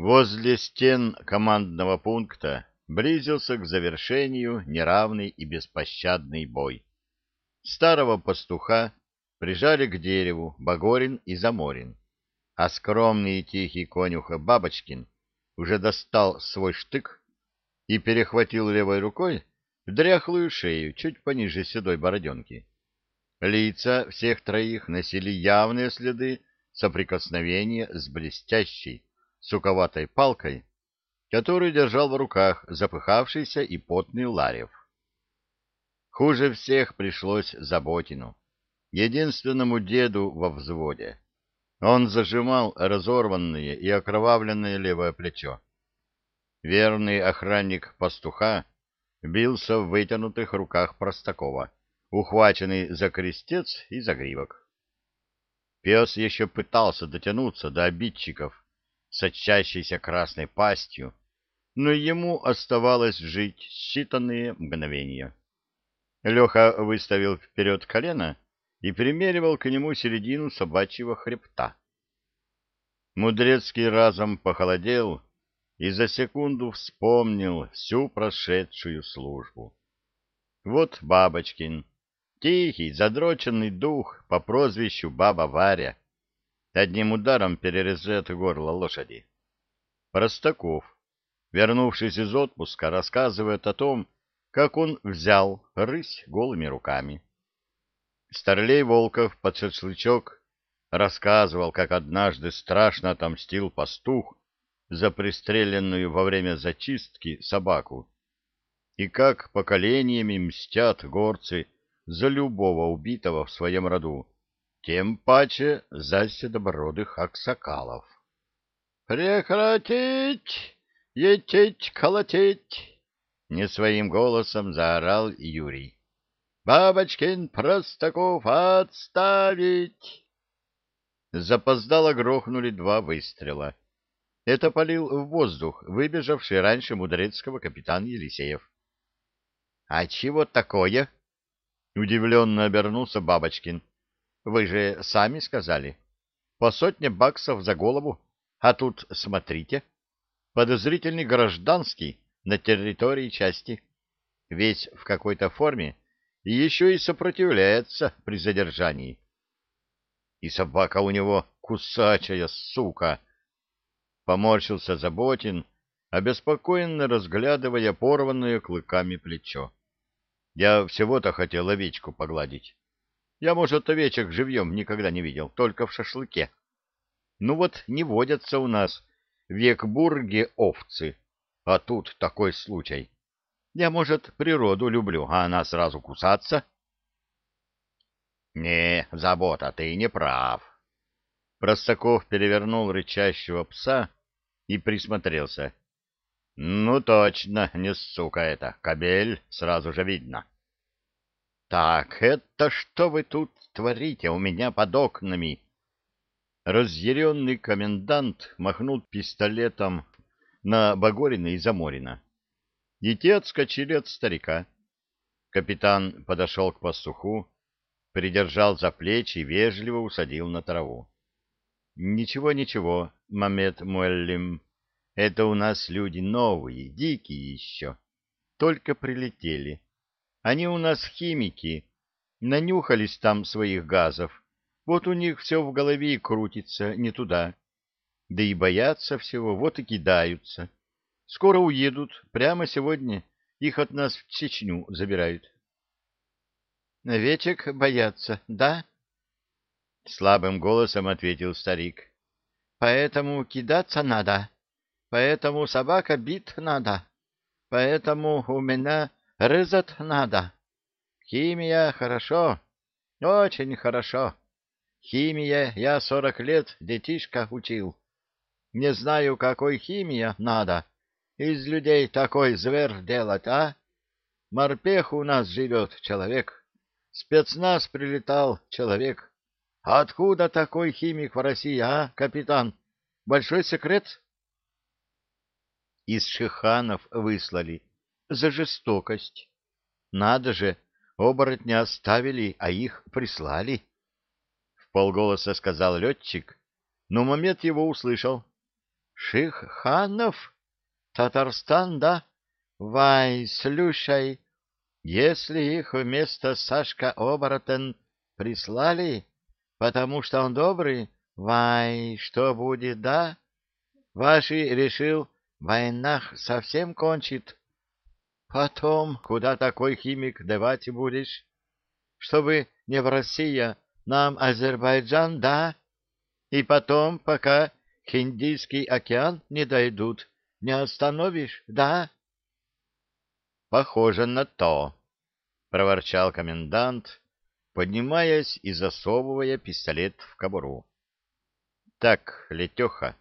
Возле стен командного пункта близился к завершению неравный и беспощадный бой. Старого пастуха прижали к дереву Багорин и Заморин, а скромный и тихий конюха Бабочкин уже достал свой штык и перехватил левой рукой дряхлую шею чуть пониже седой бороденки. Лица всех троих носили явные следы соприкосновения с блестящей, суковатой палкой, которую держал в руках запыхавшийся и потный Ларев. Хуже всех пришлось Заботину, единственному деду во взводе. Он зажимал разорванное и окровавленное левое плечо. Верный охранник пастуха бился в вытянутых руках Простакова, ухваченный за крестец и за гривок. Пес еще пытался дотянуться до обидчиков, сочащейся красной пастью, но ему оставалось жить считанные мгновения. Леха выставил вперед колено и примеривал к нему середину собачьего хребта. Мудрецкий разом похолодел и за секунду вспомнил всю прошедшую службу. Вот Бабочкин, тихий, задроченный дух по прозвищу Баба Варя, одним ударом перерезает горло лошади. Простаков, вернувшись из отпуска, рассказывает о том, как он взял рысь голыми руками. Старлей Волков под шашлычок рассказывал, как однажды страшно отомстил пастух за пристреленную во время зачистки собаку, и как поколениями мстят горцы за любого убитого в своем роду, тем паче за седобородых аксакалов. «Прекратить! Етить, колотить!» — не своим голосом заорал Юрий. «Бабочкин Простаков отставить!» Запоздало грохнули два выстрела. Это полил в воздух выбежавший раньше Мудрецкого капитан Елисеев. — А чего такое? — удивленно обернулся Бабочкин. Вы же сами сказали. По сотне баксов за голову. А тут смотрите. Подозрительный гражданский на территории части. Весь в какой-то форме и еще и сопротивляется при задержании. И собака у него кусачая, сука! Поморщился Заботин, обеспокоенно разглядывая порванное клыками плечо. Я всего-то хотел овечку погладить. Я, может, овечек живьем никогда не видел, только в шашлыке. Ну вот не водятся у нас в Екбурге овцы, а тут такой случай. Я, может, природу люблю, а она сразу кусаться. Не, забота, ты не прав. Простаков перевернул рычащего пса и присмотрелся. Ну точно, не сука это, кабель сразу же видно. Так, это что вы тут творите у меня под окнами? Разъяренный комендант махнул пистолетом на Багорина и Заморина. И отскочили от старика. Капитан подошел к пастуху, придержал за плечи и вежливо усадил на траву. — Ничего, ничего, Мамед Муэллим, это у нас люди новые, дикие еще, только прилетели. — они у нас химики, нанюхались там своих газов. Вот у них все в голове и крутится, не туда. Да и боятся всего, вот и кидаются. Скоро уедут, прямо сегодня их от нас в Чечню забирают. Овечек боятся, да? Слабым голосом ответил старик. Поэтому кидаться надо, поэтому собака бит надо, поэтому у меня Рызать надо. Химия хорошо, очень хорошо. Химия я сорок лет детишка учил. Не знаю, какой химия надо. Из людей такой звер делать, а? Морпех у нас живет человек. Спецназ прилетал человек. А откуда такой химик в России, а, капитан? Большой секрет? Из Шиханов выслали за жестокость. Надо же, оборотня оставили, а их прислали. В полголоса сказал летчик, но момент его услышал. Шихханов, Татарстан, да? Вай, слушай, если их вместо Сашка Оборотен прислали, потому что он добрый, вай, что будет, да? Ваши решил, войнах совсем кончит. Потом, куда такой химик давать будешь? Чтобы не в Россия, нам Азербайджан, да? И потом, пока Хиндийский океан не дойдут, не остановишь, да? Похоже на то, — проворчал комендант, поднимаясь и засовывая пистолет в кобуру. — Так, Летеха,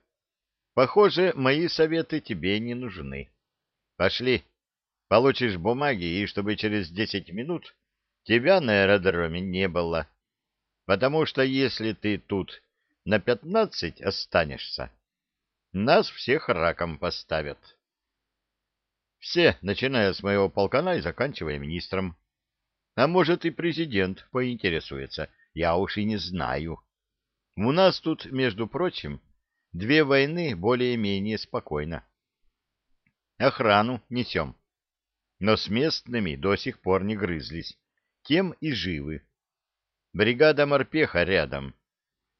похоже, мои советы тебе не нужны. Пошли. — Получишь бумаги, и чтобы через десять минут тебя на аэродроме не было. Потому что если ты тут на пятнадцать останешься, нас всех раком поставят. Все, начиная с моего полкана и заканчивая министром. А может, и президент поинтересуется, я уж и не знаю. У нас тут, между прочим, две войны более-менее спокойно. Охрану несем но с местными до сих пор не грызлись, тем и живы. Бригада морпеха рядом.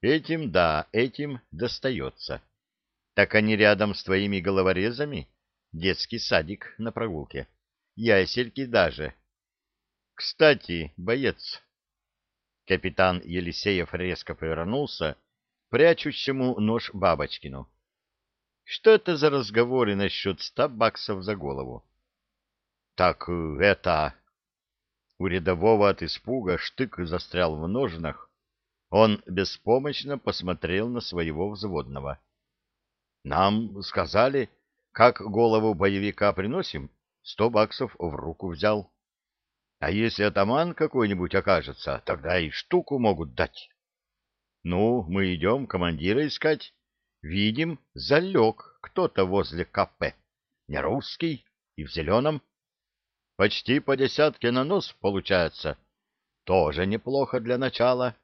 Этим, да, этим достается. Так они рядом с твоими головорезами? Детский садик на прогулке. Ясельки даже. Кстати, боец. Капитан Елисеев резко повернулся прячущему нож Бабочкину. Что это за разговоры насчет ста баксов за голову? Так э, это... У рядового от испуга штык застрял в ножнах. Он беспомощно посмотрел на своего взводного. Нам сказали, как голову боевика приносим, сто баксов в руку взял. А если атаман какой-нибудь окажется, тогда и штуку могут дать. Ну, мы идем командира искать. Видим, залег кто-то возле КП. Не русский и в зеленом. Почти по десятке на нос получается. Тоже неплохо для начала.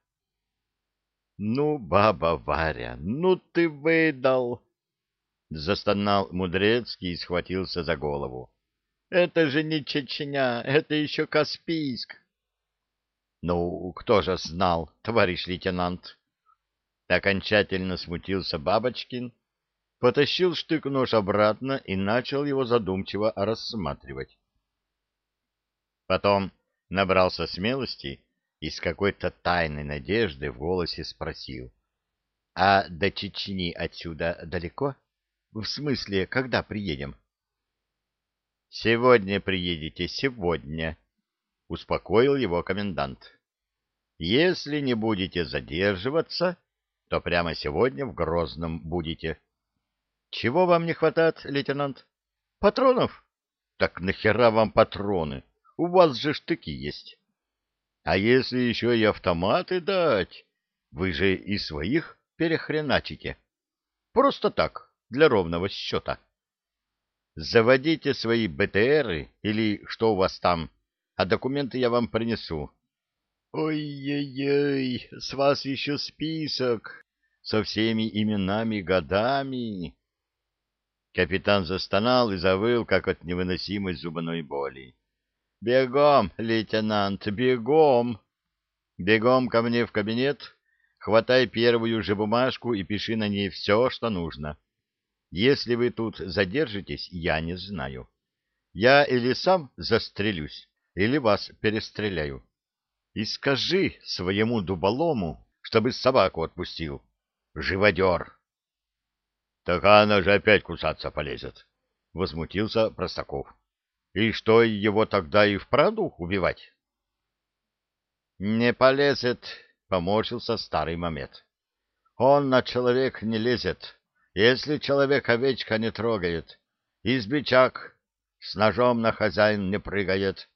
Ну, баба Варя, ну ты выдал! Застонал Мудрецкий и схватился за голову. Это же не Чечня, это еще Каспийск. Ну, кто же знал, товарищ лейтенант? Окончательно смутился Бабочкин, потащил штык-нож обратно и начал его задумчиво рассматривать. Потом набрался смелости и с какой-то тайной надежды в голосе спросил. — А до Чечни отсюда далеко? В смысле, когда приедем? — Сегодня приедете, сегодня, — успокоил его комендант. — Если не будете задерживаться, то прямо сегодня в Грозном будете. — Чего вам не хватает, лейтенант? — Патронов? — Так нахера вам патроны? — у вас же штыки есть. А если еще и автоматы дать, вы же и своих перехреначите. Просто так, для ровного счета. Заводите свои БТРы или что у вас там, а документы я вам принесу. Ой-ой-ой, с вас еще список со всеми именами, годами. Капитан застонал и завыл, как от невыносимой зубной боли. «Бегом, лейтенант, бегом! Бегом ко мне в кабинет, хватай первую же бумажку и пиши на ней все, что нужно. Если вы тут задержитесь, я не знаю. Я или сам застрелюсь, или вас перестреляю. И скажи своему дуболому, чтобы собаку отпустил. Живодер!» «Так она же опять кусаться полезет!» — возмутился Простаков. И что, его тогда и вправду убивать? — Не полезет, — поморщился старый мамед. — Он на человек не лезет. Если человек овечка не трогает, избичак с ножом на хозяин не прыгает.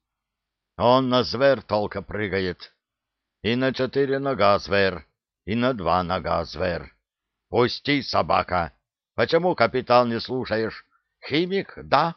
Он на звер толка прыгает. И на четыре нога звер, и на два нога звер. Пусти, собака. Почему, капитал не слушаешь? Химик, да?